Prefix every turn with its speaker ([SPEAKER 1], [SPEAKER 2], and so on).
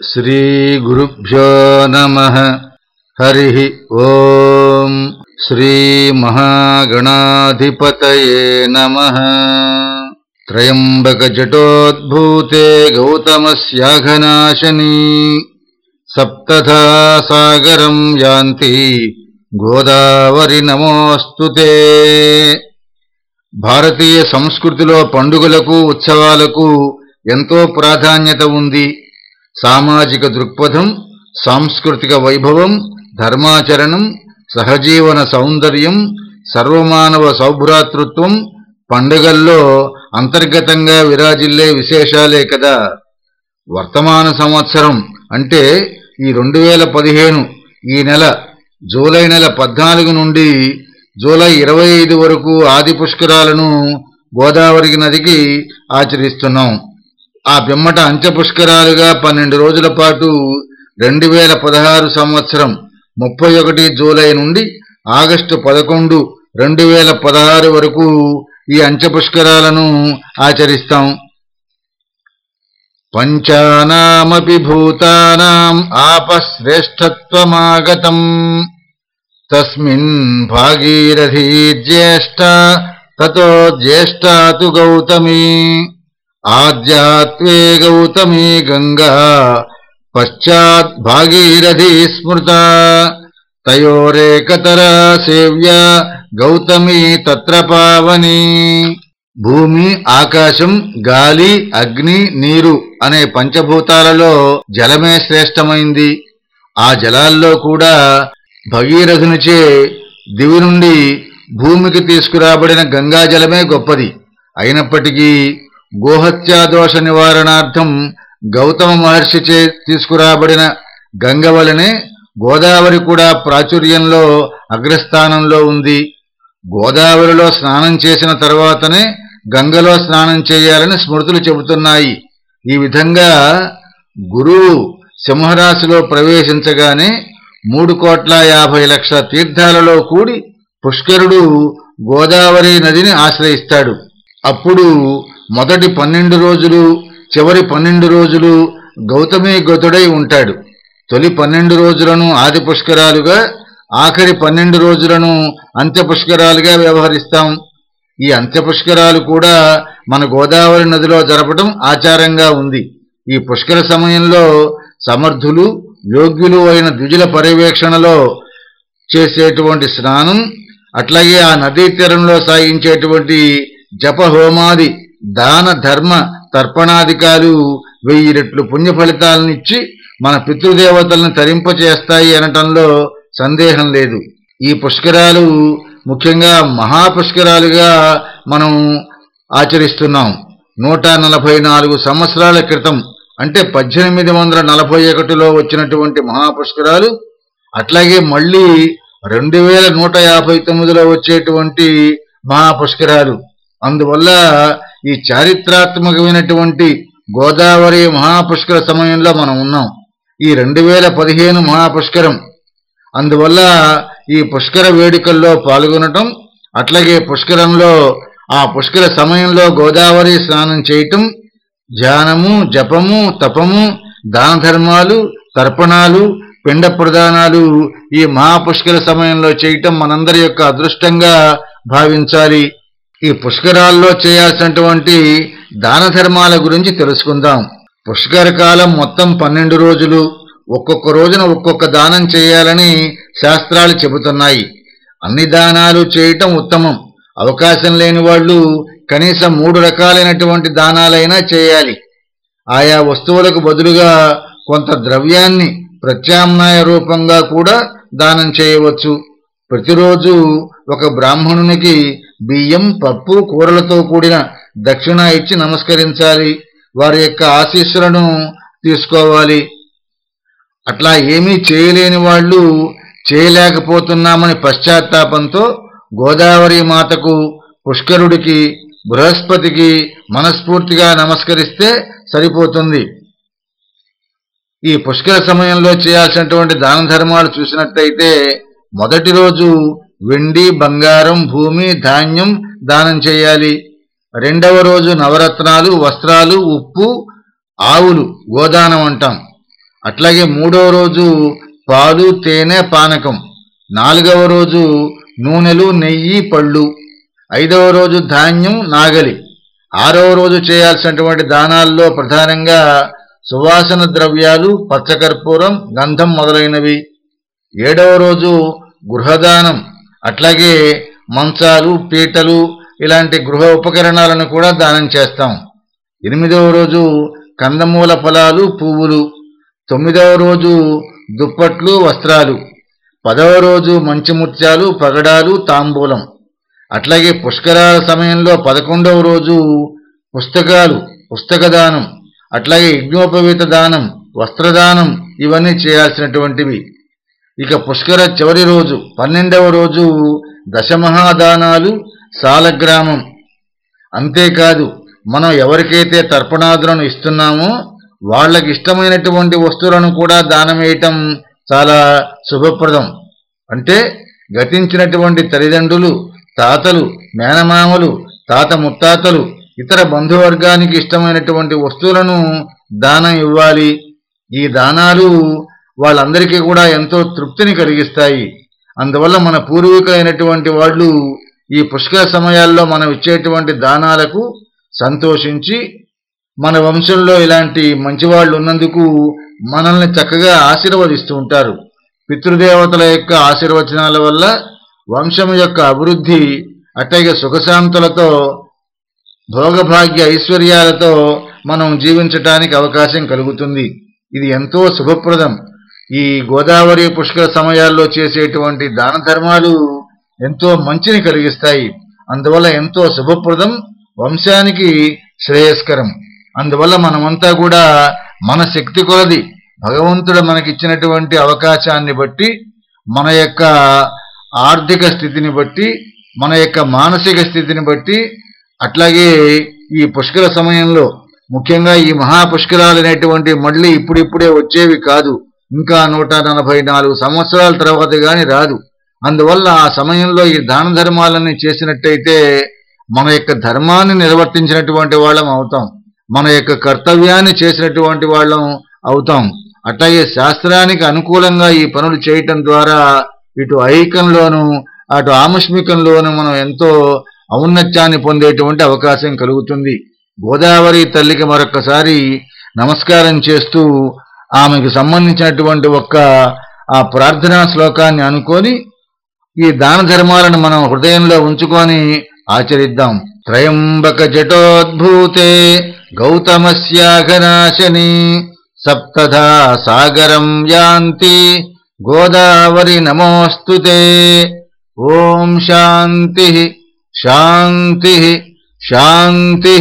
[SPEAKER 1] श्रीगुरुभ्यो नमः हरिः ॐ श्रीमहागणाधिपतये नमः त्र्यम्बकजटोद्भूते गौतमस्याघनाशनी सप्तधा सागरम् यान्ति గోదావరి నమోస్తుతే భారతీయ సంస్కృతిలో పండుగలకు ఉత్సవాలకు ఎంతో ప్రాధాన్యత ఉంది సామాజిక దృక్పథం సాంస్కృతిక వైభవం ధర్మాచరణం సహజీవన సౌందర్యం సర్వమానవ సౌభ్రాతృత్వం పండుగల్లో అంతర్గతంగా విరాజిల్లే విశేషాలే కదా. వర్తమాన సంవత్సరం అంటే ఈ రెండు వేల పదిహేను ఈ నెల జూలై నెల పద్నాలుగు నుండి జూలై ఇరవై ఐదు వరకు ఆది పుష్కరాలను గోదావరి నదికి ఆచరిస్తున్నాం. ఆ పిమ్మట అంత్యపుష్కరాలుగా పన్నెండు రోజుల పాటు రెండు వేల పదహారు సంవత్సరం ముప్పై ఒకటి జూలై నుండి ఆగస్టు పదకొండు రెండు వేల పదహారు వరకు ఈ అంత్యపుష్కరాలను ఆచరిస్తాం. పంచానామపి భూతానాం ఆపశ్రేష్టత్వమాగతం తస్మిన్ భాగీరథీ జ్యేష్ఠ తతో జ్యేష్ఠాతు గౌతమీ. ఆద్యాత్వే గౌతమీ గంగా పశ్చాత్ భాగీరథీ స్మృత తయోరేకతరా సేవ్య గౌతమీ తత్ర పావని. భూమి ఆకాశం గాలి అగ్ని నీరు అనే పంచభూతాలలో జలమే శ్రేష్టమైంది. ఆ జలాల్లో కూడా భగీరథునిచే దివి నుండి భూమికి తీసుకురాబడిన గంగాజలమే గొప్పది. అయినప్పటికీ గోహత్యాదోష నివారణార్థం గౌతమ మహర్షిచే తీసుకురాబడిన గంగవలనే గోదావరి కూడా ప్రాచుర్యంలో అగ్రస్థానంలో ఉంది. గోదావరిలో స్నానం చేసిన తర్వాతనే గంగలో స్నానం చేయాలని స్మృతులు చెబుతున్నాయి. ఈ విధంగా గురువు సింహరాశిలో ప్రవేశించగానే మూడు కోట్ల యాభై లక్షల తీర్థాలలో కూడి పుష్కరుడు గోదావరి నదిని ఆశ్రయిస్తాడు. అప్పుడు మొదటి పన్నెండు రోజులు చివరి పన్నెండు రోజులు గౌతమి గతుడై ఉంటాడు. తొలి పన్నెండు రోజులను ఆది పుష్కరాలుగా ఆఖరి పన్నెండు రోజులను అంత్య పుష్కరాలుగా వ్యవహరిస్తాం. ఈ అంత్య పుష్కరాలు కూడా మన గోదావరి నదిలో జరపడం ఆచారంగా ఉంది. ఈ పుష్కర సమయంలో సమర్థులు యోగ్యులు అయిన ద్విజుల పర్యవేక్షణలో చేసేటువంటి స్నానం అట్లాగే ఆ నదీ తీరంలో సాగించేటువంటి జప హోమాది దాన ధర్మ తర్పణాధికాలు వెయ్యి రెట్లు పుణ్య ఫలితాలనిచ్చి మన పితృదేవతలను తరింపచేస్తాయి అనటంలో సందేహం లేదు. ఈ పుష్కరాలు ముఖ్యంగా మహాపుష్కరాలుగా మనం ఆచరిస్తున్నాం. నూట నలభై నాలుగు సంవత్సరాల క్రితం అంటే పద్దెనిమిది వందల నలభై ఒకటిలో వచ్చినటువంటి మహాపుష్కరాలు అట్లాగే మళ్ళీ రెండు వేల నూట యాభై తొమ్మిదిలో వచ్చేటువంటి మహాపుష్కరాలు. అందువల్ల ఈ చారిత్రాత్మకమైనటువంటి గోదావరి మహాపుష్కర సమయంలో మనం ఉన్నాం. ఈ రెండు వేల పదిహేను మహాపుష్కరం. అందువల్ల ఈ పుష్కర వేడుకల్లో పాల్గొనటం అట్లాగే పుష్కరంలో ఆ పుష్కర సమయంలో గోదావరి స్నానం చేయటం ధ్యానము జపము తపము దాన ధర్మాలు తర్పణాలు పిండ ప్రదానాలు ఈ మహాపుష్కర సమయంలో చేయటం మనందరి యొక్క అదృష్టంగా భావించాలి. ఈ పుష్కరాల్లో చేయాల్సినటువంటి దాన ధర్మాల గురించి తెలుసుకుందాం. పుష్కర కాలం మొత్తం పన్నెండు రోజులు ఒక్కొక్క రోజున ఒక్కొక్క దానం చేయాలని శాస్త్రాలు చెబుతున్నాయి. అన్ని దానాలు చేయటం ఉత్తమం. అవకాశం లేని వాళ్ళు కనీసం మూడు రకాలైనటువంటి దానాలైనా చేయాలి. ఆయా వస్తువులకు బదులుగా కొంత ద్రవ్యాన్ని ప్రత్యామ్నాయ రూపంగా కూడా దానం చేయవచ్చు. ప్రతిరోజు ఒక బ్రాహ్మణునికి బియ్యం పప్పు కూరలతో కూడిన దక్షిణ ఇచ్చి నమస్కరించాలి. వారి యొక్క ఆశీస్సులను తీసుకోవాలి. అట్లా ఏమీ చేయలేని వాళ్ళు చేయలేకపోతున్నామని పశ్చాత్తాపంతో గోదావరి మాతకు పుష్కరుడికి బృహస్పతికి మనస్ఫూర్తిగా నమస్కరిస్తే సరిపోతుంది. ఈ పుష్కర సమయంలో చేయాల్సినటువంటి దాన ధర్మాలు చూసినట్టయితే మొదటి రోజు వెండి బంగారం భూమి ధాన్యం దానం చేయాలి. రెండవ రోజు నవరత్నాలు వస్త్రాలు ఉప్పు ఆవులు గోదానం అంటాం. అట్లాగే మూడవ రోజు పాలు తేనె పానకం. నాలుగవ రోజు నూనెలు నెయ్యి పళ్ళు. ఐదవ రోజు ధాన్యం నాగలి. ఆరవ రోజు చేయాల్సినటువంటి దానాల్లో ప్రధానంగా సువాసన ద్రవ్యాలు పచ్చకర్పూరం గంధం మొదలైనవి. ఏడవ రోజు గృహదానం. అట్లాగే మంచాలు పీటలు ఇలాంటి గృహ ఉపకరణాలను కూడా దానం చేస్తాం. ఎనిమిదవ రోజు కందమూల ఫలాలు పువ్వులు. తొమ్మిదవ రోజు దుప్పట్లు వస్త్రాలు. పదవ రోజు మంచి ముత్యాలు పగడాలు తాంబూలం. అట్లాగే పుష్కరాల సమయంలో పదకొండవ రోజు పుస్తకాలు పుస్తక దానం అట్లాగే యజ్ఞోపవీత దానం వస్త్రదానం ఇవన్నీ చేయాల్సినటువంటివి. ఇక పుష్కర చివరి రోజు పన్నెండవ రోజు దశమహాదానాలు సాలగ్రామం. అంతేకాదు మనం ఎవరికైతే తర్పణాదులను ఇస్తున్నామో వాళ్ళకి ఇష్టమైనటువంటి వస్తువులను కూడా దానం వేయటం చాలా శుభప్రదం. అంటే గతించినటువంటి తల్లిదండ్రులు తాతలు మేనమామలు తాత ముత్తాతలు ఇతర బంధువర్గానికి ఇష్టమైనటువంటి వస్తువులను దానం ఇవ్వాలి. ఈ దానాలు వాళ్ళందరికీ కూడా ఎంతో తృప్తిని కలిగిస్తాయి. అందువల్ల మన పూర్వీకులైనటువంటి వాళ్ళు ఈ పుష్కర సమయాల్లో మనం ఇచ్చేటువంటి దానాలకు సంతోషించి మన వంశంలో ఇలాంటి మంచివాళ్ళు ఉన్నందుకు మనల్ని చక్కగా ఆశీర్వదిస్తూ ఉంటారు. పితృదేవతల యొక్క ఆశీర్వచనాల వల్ల వంశం యొక్క అభివృద్ధి అట్టగే సుఖశాంతులతో భోగభాగ్య ఐశ్వర్యాలతో మనం జీవించటానికి అవకాశం కలుగుతుంది. ఇది ఎంతో శుభప్రదం. ఈ గోదావరి పుష్కర సమయాల్లో చేసేటువంటి దాన ధర్మాలు ఎంతో మంచిని కలిగిస్తాయి. అందువల్ల ఎంతో శుభప్రదం వంశానికి శ్రేయస్కరం. అందువల్ల మనమంతా కూడా మన శక్తి కొలది. భగవంతుడు మనకిచ్చినటువంటి అవకాశాన్ని బట్టి మన యొక్క ఆర్థిక స్థితిని బట్టి మన యొక్క మానసిక స్థితిని బట్టి అట్లాగే ఈ పుష్కర సమయంలో ముఖ్యంగా ఈ మహాపుష్కరాలు అనేటువంటి మళ్ళీ ఇప్పుడిప్పుడే వచ్చేవి కాదు. ఇంకా నూట నలభై నాలుగు సంవత్సరాల తర్వాత గాని రాదు. అందువల్ల ఆ సమయంలో ఈ దాన ధర్మాలన్నీ చేసినట్టయితే మన యొక్క ధర్మాన్ని నిర్వర్తించినటువంటి వాళ్ళం అవుతాం. మన యొక్క కర్తవ్యాన్ని చేసినటువంటి వాళ్ళం అవుతాం. అట్లాగే శాస్త్రానికి అనుకూలంగా ఈ పనులు చేయటం ద్వారా ఇటు ఐకంలోనూ అటు ఆముష్మికంలోనూ మనం ఎంతో ఔన్నత్యాన్ని పొందేటువంటి అవకాశం కలుగుతుంది. గోదావరి తల్లికి మరొకసారి నమస్కారం చేస్తూ ఆమెకు సంబంధించినటువంటి ఒక్క ఆ ప్రార్థనా శ్లోకాన్ని అనుకొని ఈ దాన ధర్మాలను మనం హృదయంలో ఉంచుకొని ఆచరిద్దాం. త్రయంబక జటోద్భూతే గౌతమస్యాఘనాశని సప్తధా సాగరం యాంతి గోదావరి నమోస్తుతే ఓం శాంతి శాంతి శాంతి.